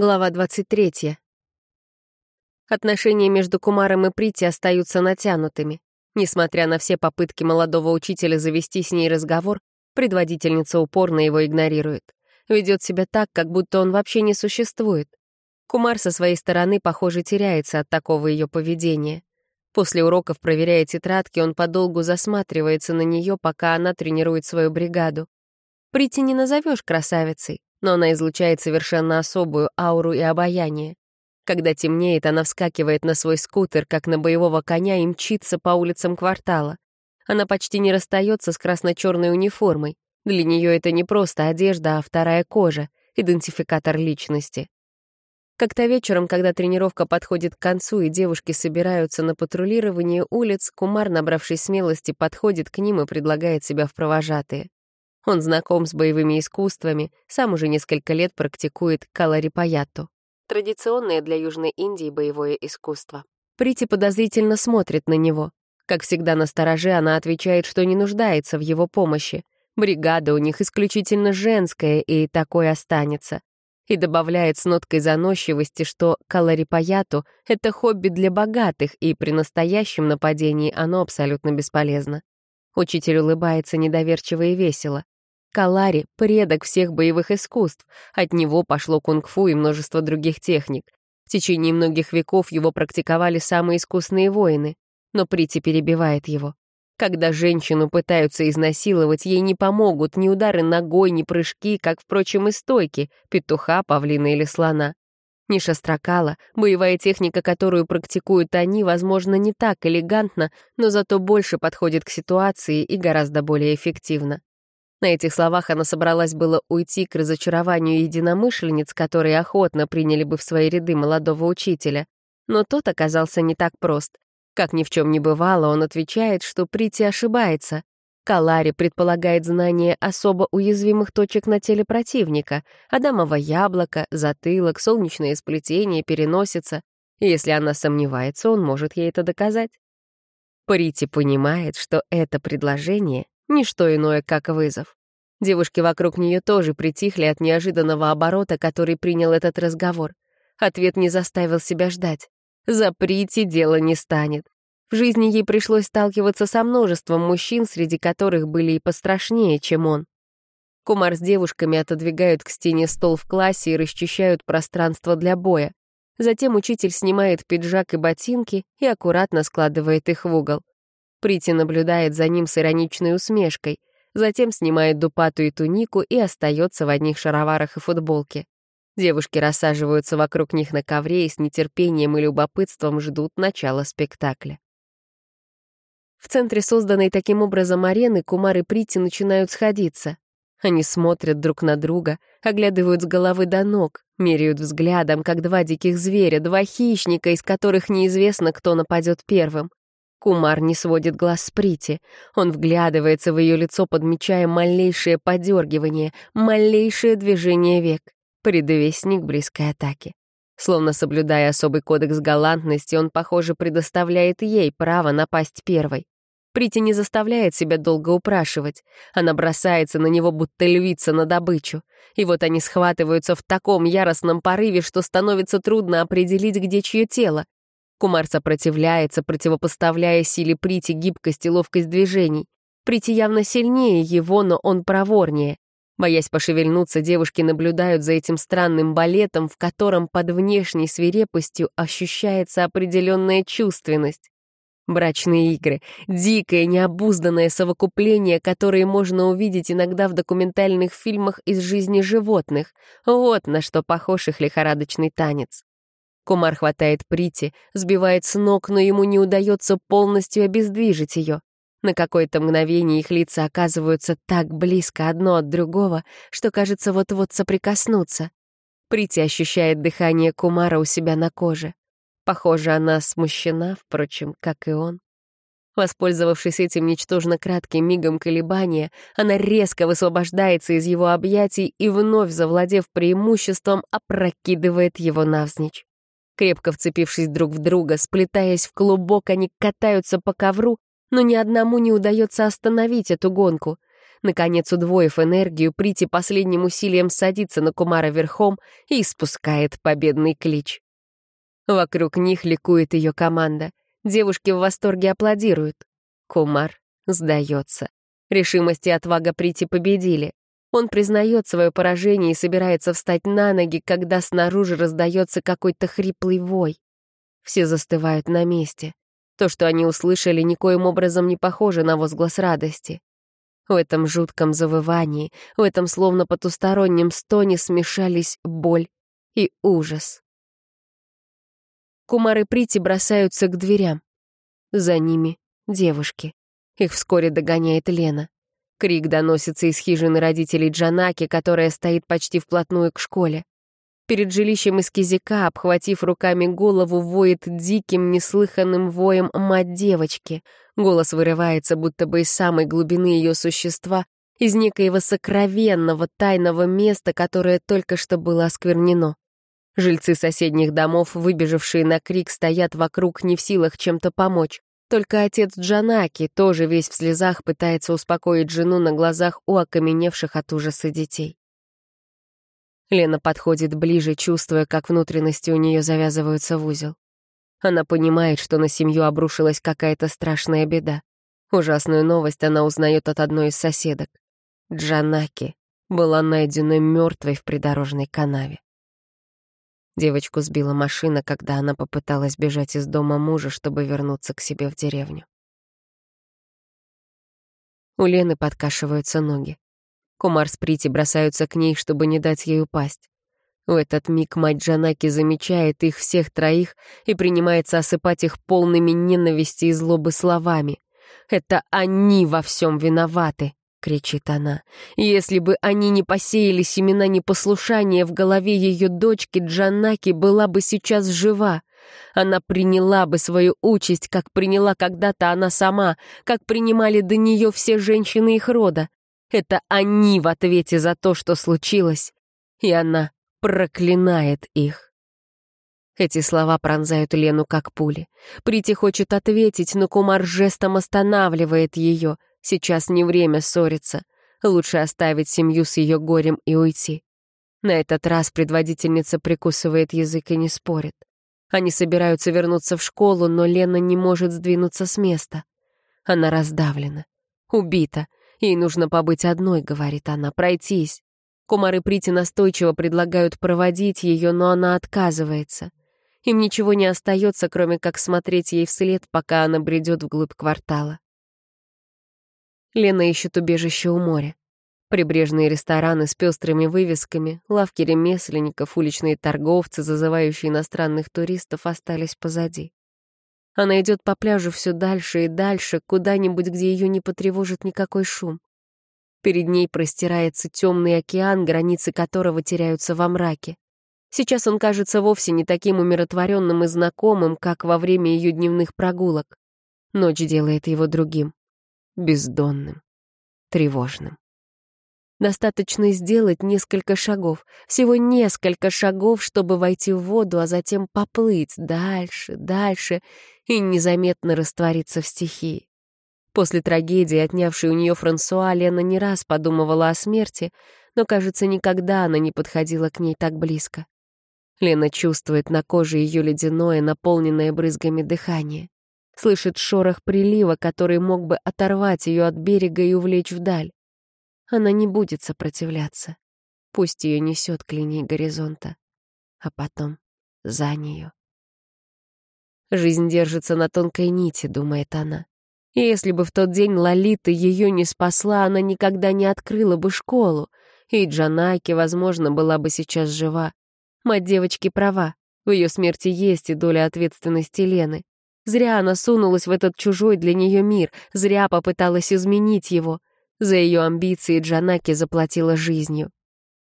Глава 23. Отношения между Кумаром и Прити остаются натянутыми. Несмотря на все попытки молодого учителя завести с ней разговор, предводительница упорно его игнорирует. Ведет себя так, как будто он вообще не существует. Кумар со своей стороны, похоже, теряется от такого ее поведения. После уроков, проверяя тетрадки, он подолгу засматривается на нее, пока она тренирует свою бригаду. Прити не назовешь красавицей, но она излучает совершенно особую ауру и обаяние. Когда темнеет, она вскакивает на свой скутер, как на боевого коня, и мчится по улицам квартала. Она почти не расстается с красно-черной униформой. Для нее это не просто одежда, а вторая кожа, идентификатор личности. Как-то вечером, когда тренировка подходит к концу и девушки собираются на патрулирование улиц, Кумар, набравшись смелости, подходит к ним и предлагает себя в провожатые. Он знаком с боевыми искусствами, сам уже несколько лет практикует каларипаяту. Традиционное для Южной Индии боевое искусство. Прити подозрительно смотрит на него. Как всегда на стороже, она отвечает, что не нуждается в его помощи. Бригада у них исключительно женская, и такой останется. И добавляет с ноткой заносчивости, что каларипаяту — это хобби для богатых, и при настоящем нападении оно абсолютно бесполезно. Учитель улыбается недоверчиво и весело. Калари — предок всех боевых искусств. От него пошло кунг-фу и множество других техник. В течение многих веков его практиковали самые искусные воины. Но Прити перебивает его. Когда женщину пытаются изнасиловать, ей не помогут ни удары ногой, ни прыжки, как, впрочем, и стойки, петуха, павлина или слона. Ни шастракала, боевая техника, которую практикуют они, возможно, не так элегантна, но зато больше подходит к ситуации и гораздо более эффективно. На этих словах она собралась было уйти к разочарованию единомышленниц, которые охотно приняли бы в свои ряды молодого учителя. Но тот оказался не так прост. Как ни в чем не бывало, он отвечает, что Прити ошибается. Калари предполагает знание особо уязвимых точек на теле противника — адамово яблоко, затылок, солнечное сплетение, переносица. Если она сомневается, он может ей это доказать. Прити понимает, что это предложение Ничто иное, как вызов. Девушки вокруг нее тоже притихли от неожиданного оборота, который принял этот разговор. Ответ не заставил себя ждать. Заприте, дело не станет. В жизни ей пришлось сталкиваться со множеством мужчин, среди которых были и пострашнее, чем он. Кумар с девушками отодвигают к стене стол в классе и расчищают пространство для боя. Затем учитель снимает пиджак и ботинки и аккуратно складывает их в угол. Прити наблюдает за ним с ироничной усмешкой, затем снимает дупату и тунику и остается в одних шароварах и футболке. Девушки рассаживаются вокруг них на ковре и с нетерпением и любопытством ждут начала спектакля. В центре созданной таким образом арены Кумар и Прити начинают сходиться. Они смотрят друг на друга, оглядывают с головы до ног, меряют взглядом, как два диких зверя, два хищника, из которых неизвестно, кто нападет первым. Кумар не сводит глаз с Прити. Он вглядывается в ее лицо, подмечая малейшее подергивание, малейшее движение век. Предвестник близкой атаки. Словно соблюдая особый кодекс галантности, он, похоже, предоставляет ей право напасть первой. Прити не заставляет себя долго упрашивать. Она бросается на него, будто львица на добычу. И вот они схватываются в таком яростном порыве, что становится трудно определить, где чье тело. Кумар сопротивляется, противопоставляя силе Прити гибкость и ловкость движений. Прити явно сильнее его, но он проворнее. Боясь пошевельнуться, девушки наблюдают за этим странным балетом, в котором под внешней свирепостью ощущается определенная чувственность. Брачные игры, дикое, необузданное совокупление, которые можно увидеть иногда в документальных фильмах из жизни животных. Вот на что похож их лихорадочный танец. Кумар хватает Прити, сбивает с ног, но ему не удается полностью обездвижить ее. На какое-то мгновение их лица оказываются так близко одно от другого, что, кажется, вот-вот соприкоснуться. Прити ощущает дыхание Кумара у себя на коже. Похоже, она смущена, впрочем, как и он. Воспользовавшись этим ничтожно кратким мигом колебания, она резко высвобождается из его объятий и, вновь завладев преимуществом, опрокидывает его навзничь. Крепко вцепившись друг в друга, сплетаясь в клубок, они катаются по ковру, но ни одному не удается остановить эту гонку. Наконец, удвоив энергию, Прити последним усилием садится на Кумара верхом и испускает победный клич. Вокруг них ликует ее команда. Девушки в восторге аплодируют. Кумар сдается. Решимость и отвага Прити победили. Он признает свое поражение и собирается встать на ноги, когда снаружи раздается какой-то хриплый вой. Все застывают на месте. То, что они услышали, никоим образом не похоже на возглас радости. В этом жутком завывании, в этом словно потустороннем стоне смешались боль и ужас. Кумары Прити бросаются к дверям. За ними девушки. Их вскоре догоняет Лена. Крик доносится из хижины родителей Джанаки, которая стоит почти вплотную к школе. Перед жилищем из кизика, обхватив руками голову, воет диким, неслыханным воем мать девочки. Голос вырывается будто бы из самой глубины ее существа, из некоего сокровенного, тайного места, которое только что было осквернено. Жильцы соседних домов, выбежавшие на крик, стоят вокруг не в силах чем-то помочь. Только отец Джанаки, тоже весь в слезах, пытается успокоить жену на глазах у окаменевших от ужаса детей. Лена подходит ближе, чувствуя, как внутренности у нее завязываются в узел. Она понимает, что на семью обрушилась какая-то страшная беда. Ужасную новость она узнает от одной из соседок. Джанаки была найдена мертвой в придорожной канаве. Девочку сбила машина, когда она попыталась бежать из дома мужа, чтобы вернуться к себе в деревню. У Лены подкашиваются ноги. Кумар с Прити бросаются к ней, чтобы не дать ей упасть. В этот миг мать Джанаки замечает их всех троих и принимается осыпать их полными ненависти и злобы словами. «Это они во всем виноваты!» — кричит она. «Если бы они не посеяли семена непослушания в голове ее дочки, Джанаки была бы сейчас жива. Она приняла бы свою участь, как приняла когда-то она сама, как принимали до нее все женщины их рода. Это они в ответе за то, что случилось, и она проклинает их». Эти слова пронзают Лену как пули. Прити хочет ответить, но Кумар жестом останавливает ее — Сейчас не время ссориться. Лучше оставить семью с ее горем и уйти. На этот раз предводительница прикусывает язык и не спорит. Они собираются вернуться в школу, но Лена не может сдвинуться с места. Она раздавлена, убита. Ей нужно побыть одной, говорит она, пройтись. Кумары Прити настойчиво предлагают проводить ее, но она отказывается. Им ничего не остается, кроме как смотреть ей вслед, пока она бредет вглубь квартала. Лена ищет убежище у моря. Прибрежные рестораны с пестрыми вывесками, лавки ремесленников, уличные торговцы, зазывающие иностранных туристов, остались позади. Она идет по пляжу все дальше и дальше, куда-нибудь, где ее не потревожит никакой шум. Перед ней простирается темный океан, границы которого теряются во мраке. Сейчас он кажется вовсе не таким умиротворенным и знакомым, как во время ее дневных прогулок. Ночь делает его другим бездонным, тревожным. Достаточно сделать несколько шагов, всего несколько шагов, чтобы войти в воду, а затем поплыть дальше, дальше и незаметно раствориться в стихии. После трагедии, отнявшей у нее Франсуа, Лена не раз подумывала о смерти, но, кажется, никогда она не подходила к ней так близко. Лена чувствует на коже ее ледяное, наполненное брызгами дыхание слышит шорох прилива, который мог бы оторвать ее от берега и увлечь вдаль. Она не будет сопротивляться. Пусть ее несет к линии горизонта, а потом за нее. Жизнь держится на тонкой нити, думает она. И если бы в тот день Лолита ее не спасла, она никогда не открыла бы школу, и Джанаки, возможно, была бы сейчас жива. Мать девочки права, в ее смерти есть и доля ответственности Лены. Зря она сунулась в этот чужой для нее мир, зря попыталась изменить его. За ее амбиции Джанаки заплатила жизнью.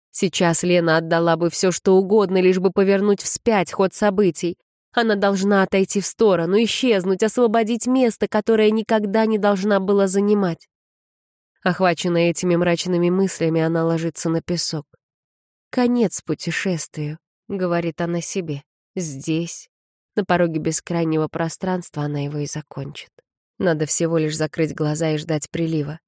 Сейчас Лена отдала бы все, что угодно, лишь бы повернуть вспять ход событий. Она должна отойти в сторону, исчезнуть, освободить место, которое никогда не должна была занимать. Охваченная этими мрачными мыслями, она ложится на песок. «Конец путешествию», — говорит она себе, — «здесь, на пороге бескрайнего пространства она его и закончит. Надо всего лишь закрыть глаза и ждать прилива.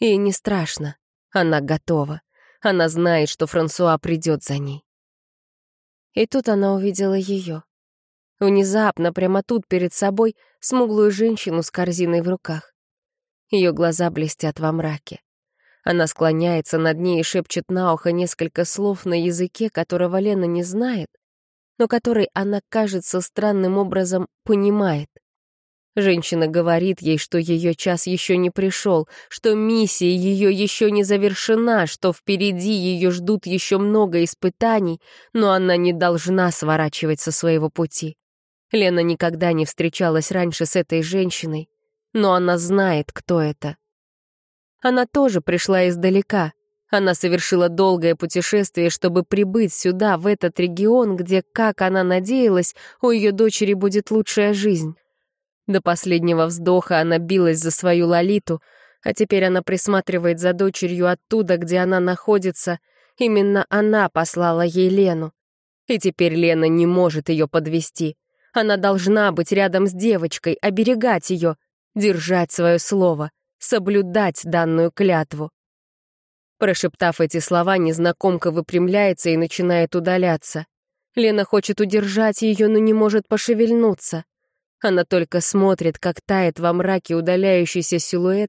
И не страшно. Она готова. Она знает, что Франсуа придет за ней. И тут она увидела ее. Внезапно, прямо тут перед собой, смуглую женщину с корзиной в руках. Ее глаза блестят во мраке. Она склоняется над ней и шепчет на ухо несколько слов на языке, которого Лена не знает, но который она, кажется, странным образом понимает. Женщина говорит ей, что ее час еще не пришел, что миссия ее еще не завершена, что впереди ее ждут еще много испытаний, но она не должна сворачивать со своего пути. Лена никогда не встречалась раньше с этой женщиной, но она знает, кто это. Она тоже пришла издалека. Она совершила долгое путешествие, чтобы прибыть сюда, в этот регион, где, как она надеялась, у ее дочери будет лучшая жизнь. До последнего вздоха она билась за свою Лолиту, а теперь она присматривает за дочерью оттуда, где она находится. Именно она послала ей Лену. И теперь Лена не может ее подвести. Она должна быть рядом с девочкой, оберегать ее, держать свое слово, соблюдать данную клятву. Прошептав эти слова, незнакомка выпрямляется и начинает удаляться. Лена хочет удержать ее, но не может пошевельнуться. Она только смотрит, как тает во мраке удаляющийся силуэт,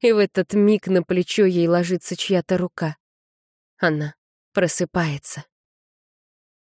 и в этот миг на плечо ей ложится чья-то рука. Она просыпается.